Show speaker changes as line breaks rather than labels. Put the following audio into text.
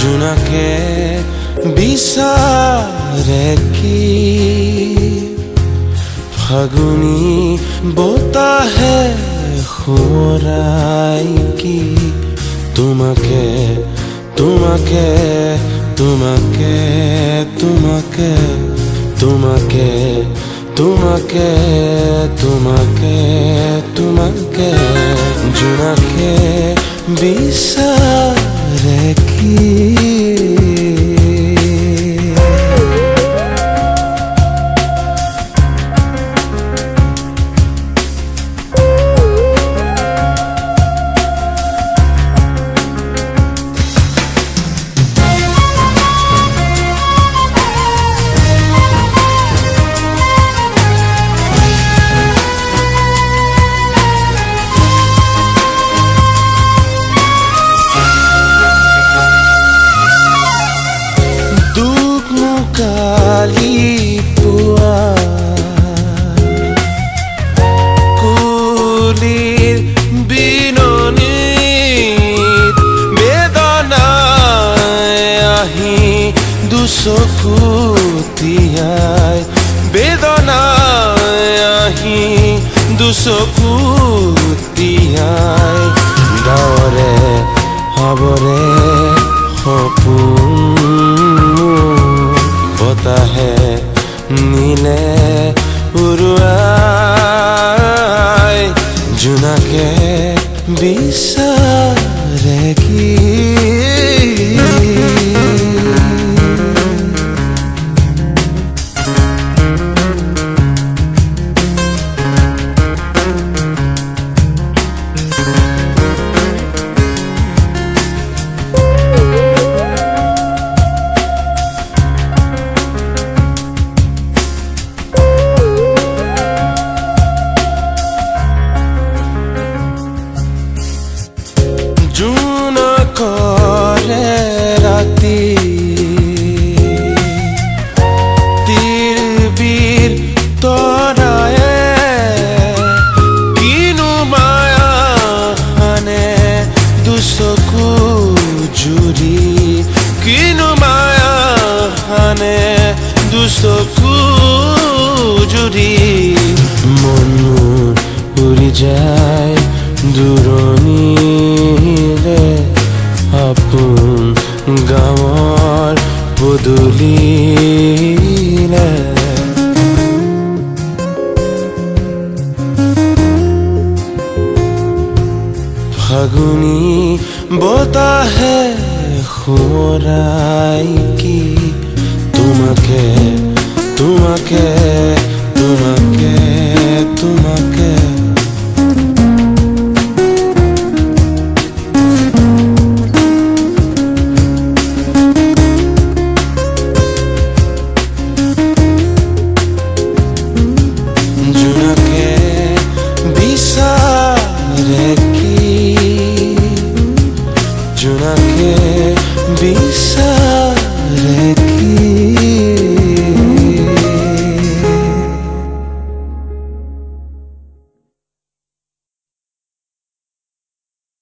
জোনাকে বিচাৰে কি ফাগুনী বতাহে সোঁৱৰাই কি তোমাকে তোমাকে তোমাকে তোমাকে তোমাকে তোমাকে তোমাকে তোমাকে জোনাকে বিচাৰে estar aquí. বিননিত বেদনাই আহি দুচকু তিয়াই বেদনাই আহি দুচকু তিয়াই উৰুৱাই জোনাকে বিচাৰে দুচকু জুৰি মন উৰি যায় দূৰণিলে আপোন গাঁৱৰ পদূলিলে ফাগুনী বতাহে সোঁৱৰাই কি